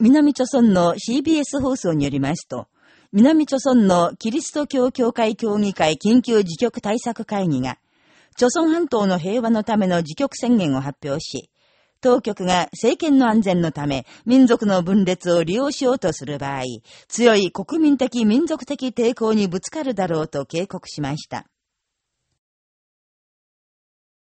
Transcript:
南朝村の CBS 放送によりますと、南朝村のキリスト教協会協議会緊急自局対策会議が、朝村半島の平和のための自局宣言を発表し、当局が政権の安全のため民族の分裂を利用しようとする場合、強い国民的民族的抵抗にぶつかるだろうと警告しました。